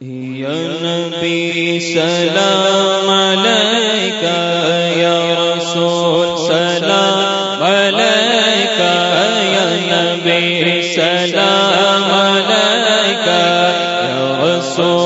یا نبی سلام علیکہ یا رسول سلام علیکہ یا نبی سلام علیکہ یا رسول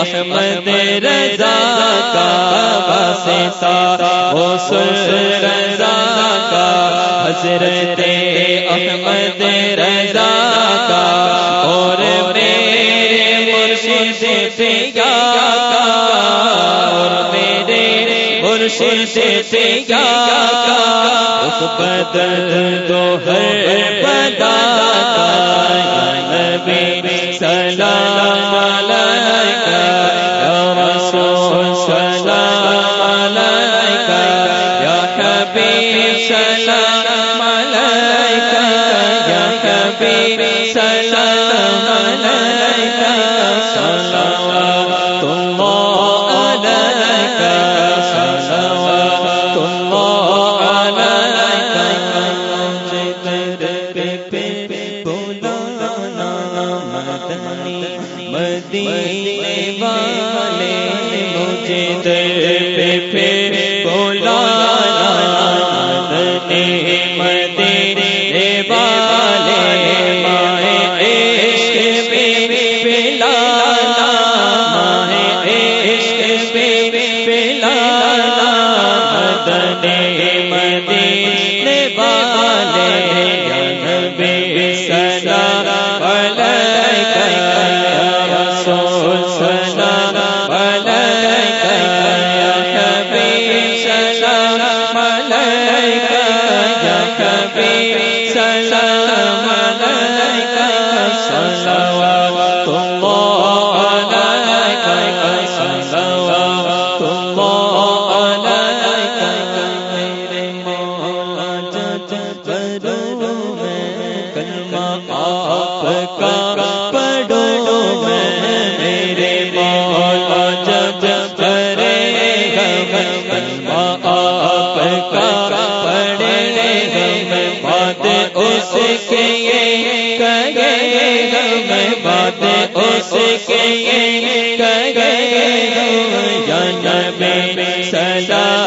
احمد رضا کا واسطہ غسل رضا کا حضرت احمد رضا کا اور میرے مرشد پیا کا اور میرے مرشد پیا کا بدل دو ہر بدا کا نبی سلام علیکہ یا سلام علیکہ، یا حبیب سلام علیکہ صلوات اللہ علیکہ صلوات مجھے پہ مدنی مدینے والے مجھے مدنی کے گئے بات اس کے گئے جان میں سدا